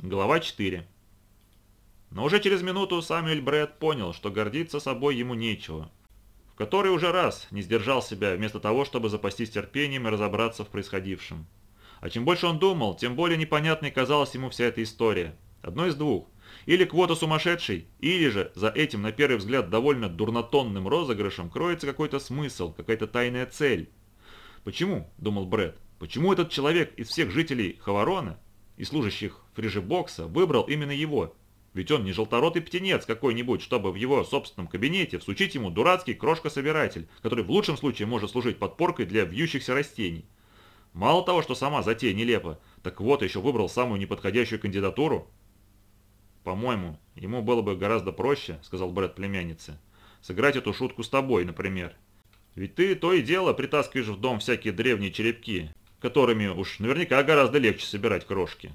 Глава 4. Но уже через минуту Самюэль Брэд понял, что гордиться собой ему нечего. В который уже раз не сдержал себя вместо того, чтобы запастись терпением и разобраться в происходившем. А чем больше он думал, тем более непонятной казалась ему вся эта история. Одно из двух. Или квота сумасшедший, или же за этим, на первый взгляд, довольно дурнотонным розыгрышем кроется какой-то смысл, какая-то тайная цель. «Почему?» – думал Брэд. «Почему этот человек из всех жителей Хаварона и служащих фрижебокса выбрал именно его. Ведь он не желторотый птенец какой-нибудь, чтобы в его собственном кабинете всучить ему дурацкий крошка-собиратель, который в лучшем случае может служить подпоркой для вьющихся растений. Мало того, что сама затея нелепа, так вот еще выбрал самую неподходящую кандидатуру. «По-моему, ему было бы гораздо проще», — сказал Брэд племяннице, — «сыграть эту шутку с тобой, например. Ведь ты то и дело притаскиваешь в дом всякие древние черепки, которыми уж наверняка гораздо легче собирать крошки.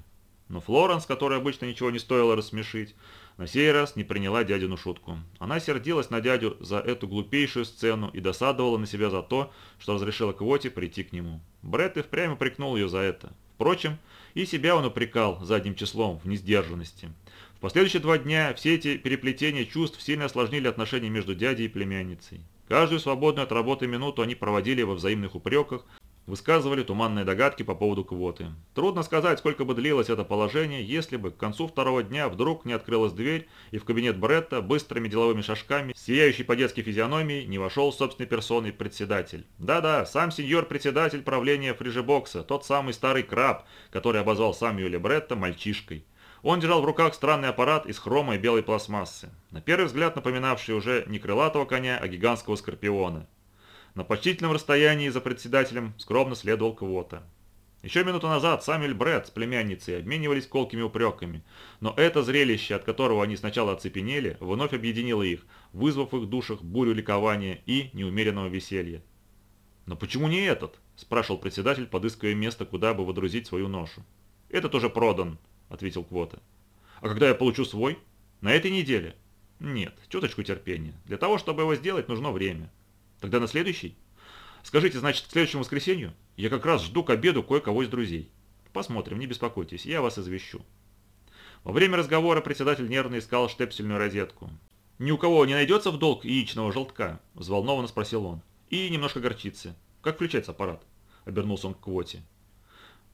Но Флоренс, которой обычно ничего не стоило рассмешить, на сей раз не приняла дядину шутку. Она сердилась на дядю за эту глупейшую сцену и досадовала на себя за то, что разрешила Квоте прийти к нему. Бретт и впрямь упрекнул ее за это. Впрочем, и себя он упрекал задним числом в несдержанности. В последующие два дня все эти переплетения чувств сильно осложнили отношения между дядей и племянницей. Каждую свободную от работы минуту они проводили во взаимных упреках, высказывали туманные догадки по поводу квоты. Трудно сказать, сколько бы длилось это положение, если бы к концу второго дня вдруг не открылась дверь, и в кабинет Бретта быстрыми деловыми шажками, сияющий по-детски физиономией, не вошел собственной персоной председатель. Да-да, сам сеньор-председатель правления Фрижебокса, тот самый старый краб, который обозвал Самюэля Бретта мальчишкой. Он держал в руках странный аппарат из хрома и белой пластмассы, на первый взгляд напоминавший уже не крылатого коня, а гигантского скорпиона. На почтительном расстоянии за председателем скромно следовал Квота. Еще минуту назад Самюэль Брэд с племянницей обменивались колкими упреками, но это зрелище, от которого они сначала оцепенели, вновь объединило их, вызвав в их душах бурю ликования и неумеренного веселья. «Но почему не этот?» – спрашивал председатель, подыскивая место, куда бы водрузить свою ношу. «Этот уже продан», – ответил Квота. «А когда я получу свой? На этой неделе?» «Нет, чуточку терпения. Для того, чтобы его сделать, нужно время». Тогда на следующий? Скажите, значит, к следующему воскресенью? Я как раз жду к обеду кое-кого из друзей. Посмотрим, не беспокойтесь, я вас извещу. Во время разговора председатель нервно искал штепсельную розетку. «Ни у кого не найдется в долг яичного желтка?» – взволнованно спросил он. «И немножко горчицы. Как включается аппарат?» – обернулся он к квоте.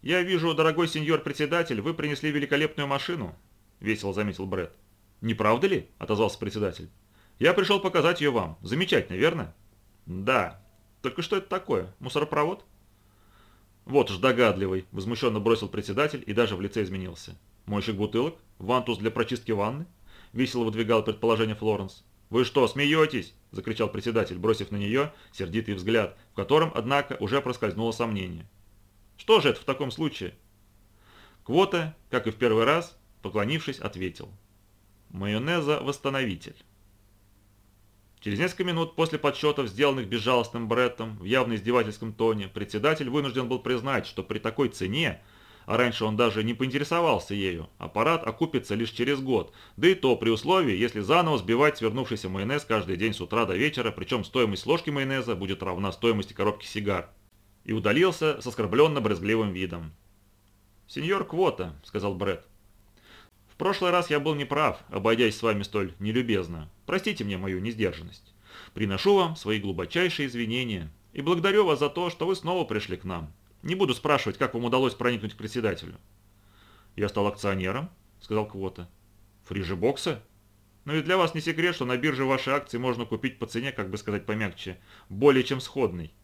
«Я вижу, дорогой сеньор-председатель, вы принесли великолепную машину», – весело заметил Бред. «Не правда ли?» – отозвался председатель. «Я пришел показать ее вам. Замечательно, верно?» «Да. Только что это такое? Мусоропровод?» «Вот уж догадливый», – возмущенно бросил председатель и даже в лице изменился. «Мойщик бутылок? Вантус для прочистки ванны?» – весело выдвигал предположение Флоренс. «Вы что, смеетесь?» – закричал председатель, бросив на нее сердитый взгляд, в котором, однако, уже проскользнуло сомнение. «Что же это в таком случае?» Квота, как и в первый раз, поклонившись, ответил. «Майонеза-восстановитель». Через несколько минут после подсчетов, сделанных безжалостным Бреттом в явно издевательском тоне, председатель вынужден был признать, что при такой цене, а раньше он даже не поинтересовался ею, аппарат окупится лишь через год, да и то при условии, если заново сбивать свернувшийся майонез каждый день с утра до вечера, причем стоимость ложки майонеза будет равна стоимости коробки сигар. И удалился с оскорбленно-брезгливым видом. «Сеньор Квота», — сказал Бретт, прошлый раз я был неправ, обойдясь с вами столь нелюбезно. Простите мне мою несдержанность. Приношу вам свои глубочайшие извинения и благодарю вас за то, что вы снова пришли к нам. Не буду спрашивать, как вам удалось проникнуть к председателю. Я стал акционером, сказал Квота. Фрижебокса? Но ведь для вас не секрет, что на бирже ваши акции можно купить по цене, как бы сказать помягче, более чем сходной.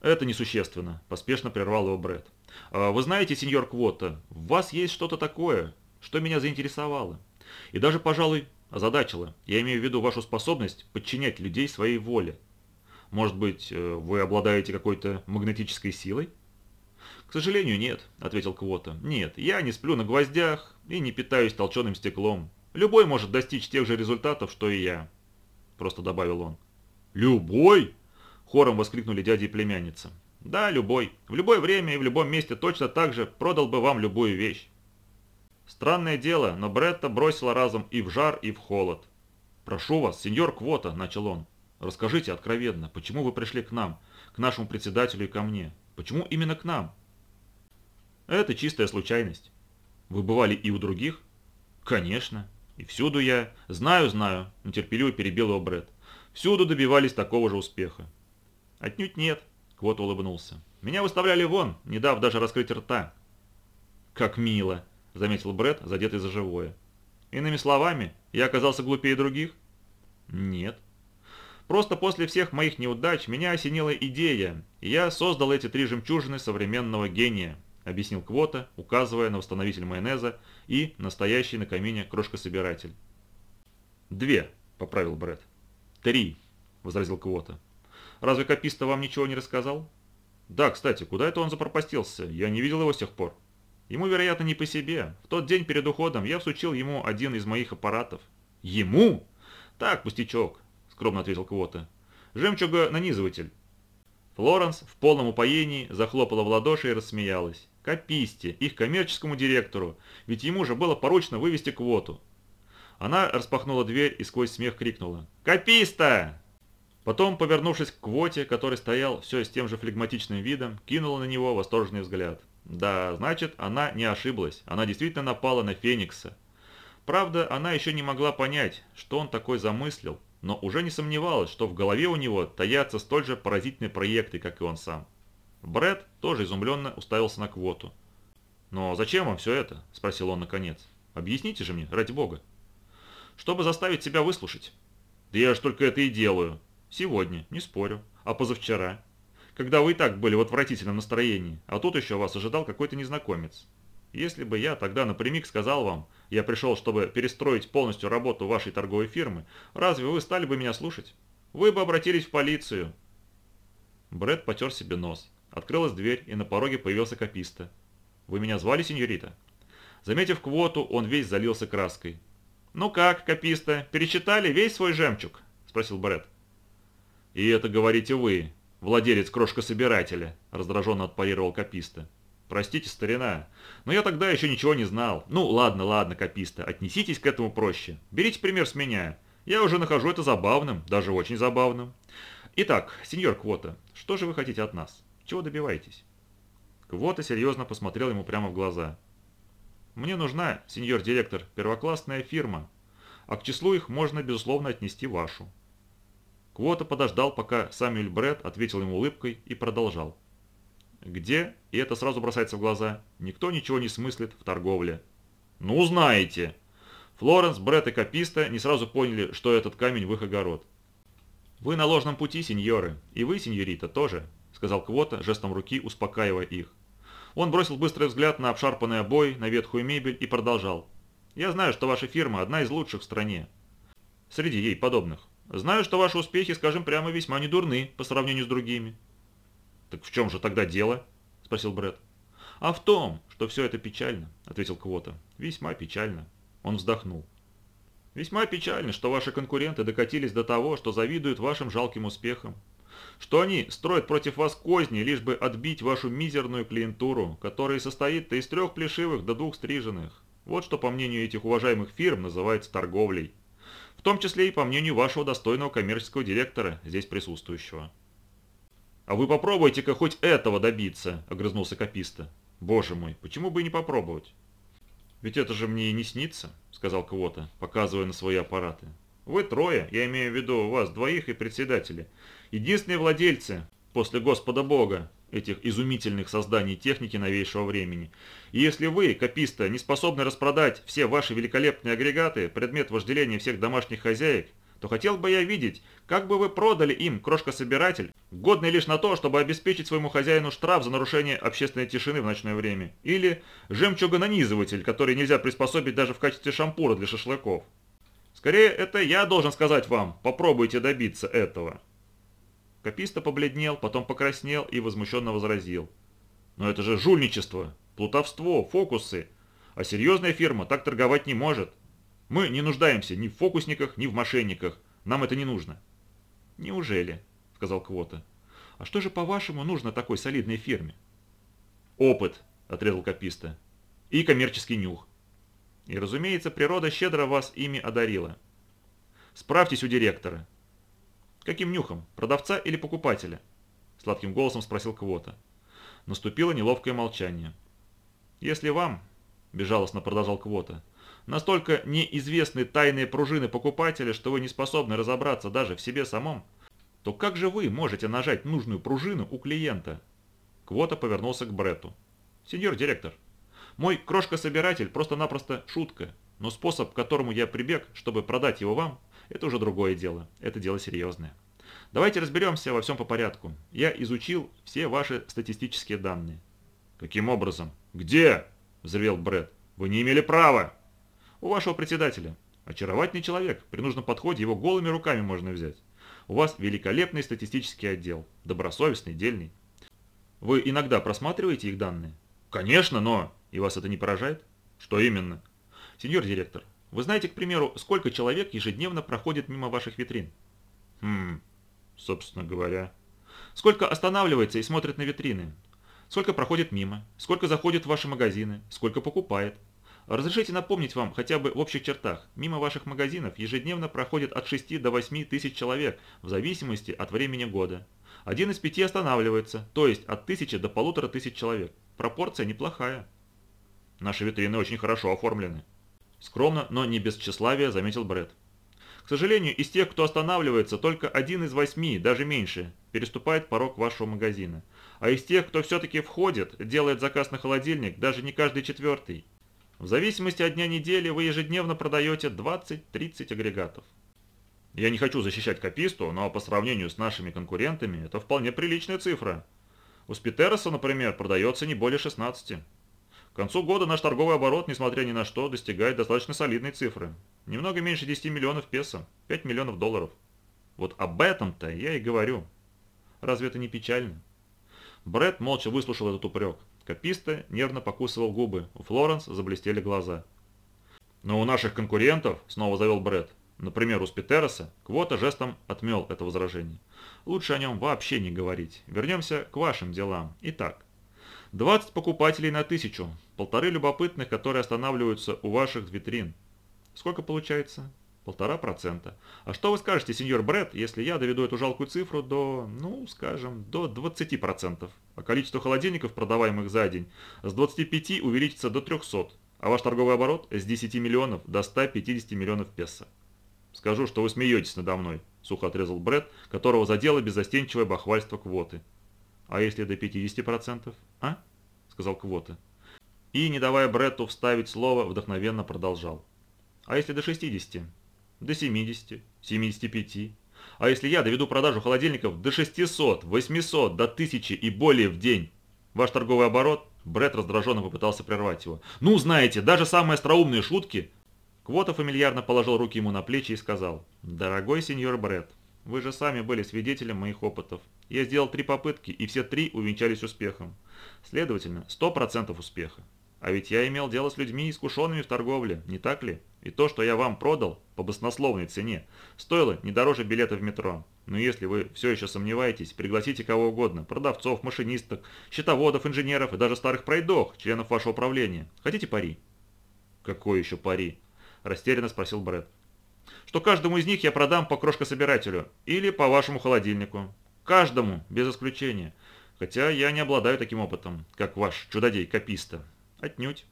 Это несущественно, поспешно прервал его Брэд. А вы знаете, сеньор Квота, в вас есть что-то такое, что меня заинтересовало. И даже, пожалуй, озадачило. Я имею в виду вашу способность подчинять людей своей воле. Может быть, э, вы обладаете какой-то магнетической силой? К сожалению, нет, ответил Квота. Нет, я не сплю на гвоздях и не питаюсь толченым стеклом. Любой может достичь тех же результатов, что и я. Просто добавил он. Любой? Хором воскликнули дядя и племянница. Да, любой. В любое время и в любом месте точно так же продал бы вам любую вещь. Странное дело, но Бретта бросила разом и в жар, и в холод. «Прошу вас, сеньор Квота», – начал он. «Расскажите откровенно, почему вы пришли к нам, к нашему председателю и ко мне? Почему именно к нам?» «Это чистая случайность». Вы бывали и у других? Конечно. И всюду я... Знаю, знаю, нетерпеливо перебил его Брэд. Всюду добивались такого же успеха. Отнюдь нет, Квот улыбнулся. Меня выставляли вон, не дав даже раскрыть рта. Как мило, заметил Брэд, задетый за живое. Иными словами, я оказался глупее других? Нет. Просто после всех моих неудач меня осенила идея, и я создал эти три жемчужины современного гения, объяснил Квота, указывая на восстановитель майонеза и настоящий на камине крошкособиратель. «Две», — поправил Брэд. «Три», — возразил Квота. «Разве Каписта вам ничего не рассказал?» «Да, кстати, куда это он запропастился? Я не видел его с тех пор». «Ему, вероятно, не по себе. В тот день перед уходом я всучил ему один из моих аппаратов». «Ему?» «Так, пустячок», — скромно ответил Квота. «Жемчуга-нанизыватель». Флоренс в полном упоении захлопала в ладоши и рассмеялась. Каписте, их коммерческому директору, ведь ему же было поручено вывести квоту. Она распахнула дверь и сквозь смех крикнула «Каписта!». Потом, повернувшись к квоте, который стоял все с тем же флегматичным видом, кинула на него восторженный взгляд. Да, значит, она не ошиблась, она действительно напала на Феникса. Правда, она еще не могла понять, что он такой замыслил, но уже не сомневалась, что в голове у него таятся столь же поразительные проекты, как и он сам. Брэд тоже изумленно уставился на квоту. «Но зачем вам все это?» – спросил он наконец. «Объясните же мне, ради бога». «Чтобы заставить себя выслушать». «Да я ж только это и делаю. Сегодня, не спорю. А позавчера? Когда вы и так были в отвратительном настроении, а тут еще вас ожидал какой-то незнакомец. Если бы я тогда напрямик сказал вам, я пришел, чтобы перестроить полностью работу вашей торговой фирмы, разве вы стали бы меня слушать? Вы бы обратились в полицию». Брэд потер себе нос. Открылась дверь, и на пороге появился Каписта. «Вы меня звали, сеньорита?» Заметив квоту, он весь залился краской. «Ну как, Каписта, перечитали весь свой жемчуг?» – спросил Брэд. «И это говорите вы, владелец крошкособирателя», – раздраженно отпарировал Каписта. «Простите, старина, но я тогда еще ничего не знал. Ну, ладно, ладно, Каписта, отнеситесь к этому проще. Берите пример с меня. Я уже нахожу это забавным, даже очень забавным. Итак, сеньор Квота, что же вы хотите от нас?» Чего добиваетесь?» Квота серьезно посмотрел ему прямо в глаза. «Мне нужна, сеньор директор, первоклассная фирма, а к числу их можно, безусловно, отнести вашу». Квота подождал, пока Самюэль Брэд ответил ему улыбкой и продолжал. «Где, и это сразу бросается в глаза, никто ничего не смыслит в торговле». «Ну, знаете!» Флоренс, Брэд и Каписта не сразу поняли, что этот камень в их огород. «Вы на ложном пути, сеньоры, и вы, сеньорита, тоже», сказал Квота, жестом руки успокаивая их. Он бросил быстрый взгляд на обшарпанный обой, на ветхую мебель и продолжал. «Я знаю, что ваша фирма одна из лучших в стране. Среди ей подобных. Знаю, что ваши успехи, скажем прямо, весьма недурны по сравнению с другими». «Так в чем же тогда дело?» – спросил Брэд. «А в том, что все это печально», – ответил Квота. «Весьма печально». Он вздохнул. «Весьма печально, что ваши конкуренты докатились до того, что завидуют вашим жалким успехам что они строят против вас козни, лишь бы отбить вашу мизерную клиентуру, которая состоит из трех плешивых до двух стриженных. Вот что, по мнению этих уважаемых фирм, называется торговлей. В том числе и по мнению вашего достойного коммерческого директора, здесь присутствующего. «А вы попробуйте-ка хоть этого добиться», – огрызнулся Каписта. «Боже мой, почему бы и не попробовать?» «Ведь это же мне и не снится», – сказал Квота, показывая на свои аппараты. «Вы трое, я имею в виду вас двоих и председателя, Единственные владельцы после Господа Бога этих изумительных созданий техники новейшего времени. И если вы, кописта, не способны распродать все ваши великолепные агрегаты, предмет вожделения всех домашних хозяек, то хотел бы я видеть, как бы вы продали им крошкособиратель, годный лишь на то, чтобы обеспечить своему хозяину штраф за нарушение общественной тишины в ночное время, или жемчугонанизыватель, который нельзя приспособить даже в качестве шампура для шашлыков. Скорее, это я должен сказать вам, попробуйте добиться этого. Каписта побледнел, потом покраснел и возмущенно возразил. «Но это же жульничество, плутовство, фокусы. А серьезная фирма так торговать не может. Мы не нуждаемся ни в фокусниках, ни в мошенниках. Нам это не нужно». «Неужели?» – сказал Квота. «А что же, по-вашему, нужно такой солидной фирме?» «Опыт», – отрезал Каписта. «И коммерческий нюх. И, разумеется, природа щедро вас ими одарила. Справьтесь у директора. «Каким нюхом? Продавца или покупателя?» Сладким голосом спросил Квота. Наступило неловкое молчание. «Если вам, безжалостно продолжал Квота. Настолько неизвестны тайные пружины покупателя, что вы не способны разобраться даже в себе самом. То как же вы можете нажать нужную пружину у клиента? Квота повернулся к Бретту. Сеньор директор, мой крошка-собиратель просто-напросто шутка, но способ, к которому я прибег, чтобы продать его вам, это уже другое дело. Это дело серьезное. Давайте разберемся во всем по порядку. Я изучил все ваши статистические данные. Каким образом? Где? Взревел Брэд. Вы не имели права. У вашего председателя. Очаровательный человек. При нужном подходе его голыми руками можно взять. У вас великолепный статистический отдел. Добросовестный, дельный. Вы иногда просматриваете их данные? Конечно, но... И вас это не поражает? Что именно? Сеньор директор, вы знаете, к примеру, сколько человек ежедневно проходит мимо ваших витрин? Хм, собственно говоря. Сколько останавливается и смотрит на витрины? Сколько проходит мимо? Сколько заходит в ваши магазины? Сколько покупает? Разрешите напомнить вам хотя бы в общих чертах. Мимо ваших магазинов ежедневно проходит от 6 до 8 тысяч человек, в зависимости от времени года. Один из пяти останавливается, то есть от тысячи до полутора тысяч человек. Пропорция неплохая. Наши витрины очень хорошо оформлены. Скромно, но не без тщеславия, заметил Бред. К сожалению, из тех, кто останавливается, только один из восьми, даже меньше, переступает порог вашего магазина. А из тех, кто все-таки входит, делает заказ на холодильник, даже не каждый четвертый. В зависимости от дня недели вы ежедневно продаете 20-30 агрегатов. Я не хочу защищать Каписту, но по сравнению с нашими конкурентами это вполне приличная цифра. У Спитероса, например, продается не более 16. К концу года наш торговый оборот, несмотря ни на что, достигает достаточно солидной цифры. Немного меньше 10 миллионов песо, 5 миллионов долларов. Вот об этом-то я и говорю. Разве это не печально? Брэд молча выслушал этот упрек. Каписта нервно покусывал губы, у Флоренс заблестели глаза. «Но у наших конкурентов», — снова завел Брэд, например, у Спитероса, Квота жестом отмел это возражение. «Лучше о нем вообще не говорить. Вернемся к вашим делам. Итак, 20 покупателей на тысячу, полторы любопытных, которые останавливаются у ваших витрин. Сколько получается? Полтора процента. А что вы скажете, сеньор Бретт, если я доведу эту жалкую цифру до, ну, скажем, до 20 процентов, а количество холодильников, продаваемых за день, с 25 увеличится до 300, а ваш торговый оборот с 10 миллионов до 150 миллионов песо? Скажу, что вы смеетесь надо мной, сухо отрезал Бретт, которого задело беззастенчивое бахвальство квоты. «А если до 50%? А?» – сказал Квота. И, не давая Бретту вставить слово, вдохновенно продолжал. «А если до 60? До 70? 75? А если я доведу продажу холодильников до 600, 800, до 1000 и более в день? Ваш торговый оборот?» Бретт раздраженно попытался прервать его. «Ну, знаете, даже самые остроумные шутки...» Квота фамильярно положил руки ему на плечи и сказал. «Дорогой сеньор Бретт, вы же сами были свидетелем моих опытов. Я сделал три попытки, и все три увенчались успехом. Следовательно, 100% успеха. А ведь я имел дело с людьми, искушенными в торговле, не так ли? И то, что я вам продал по баснословной цене, стоило не дороже билета в метро. Но если вы все еще сомневаетесь, пригласите кого угодно, продавцов, машинисток, счетоводов, инженеров и даже старых пройдох, членов вашего управления. Хотите пари? Какой еще пари? Растерянно спросил Брэд что каждому из них я продам по крошкособирателю или по вашему холодильнику. Каждому, без исключения. Хотя я не обладаю таким опытом, как ваш чудодей-кописта. Отнюдь.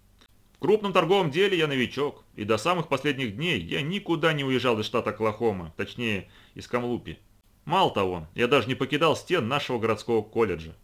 В крупном торговом деле я новичок, и до самых последних дней я никуда не уезжал из штата Оклахома, точнее, из Камлупи. Мало того, я даже не покидал стен нашего городского колледжа.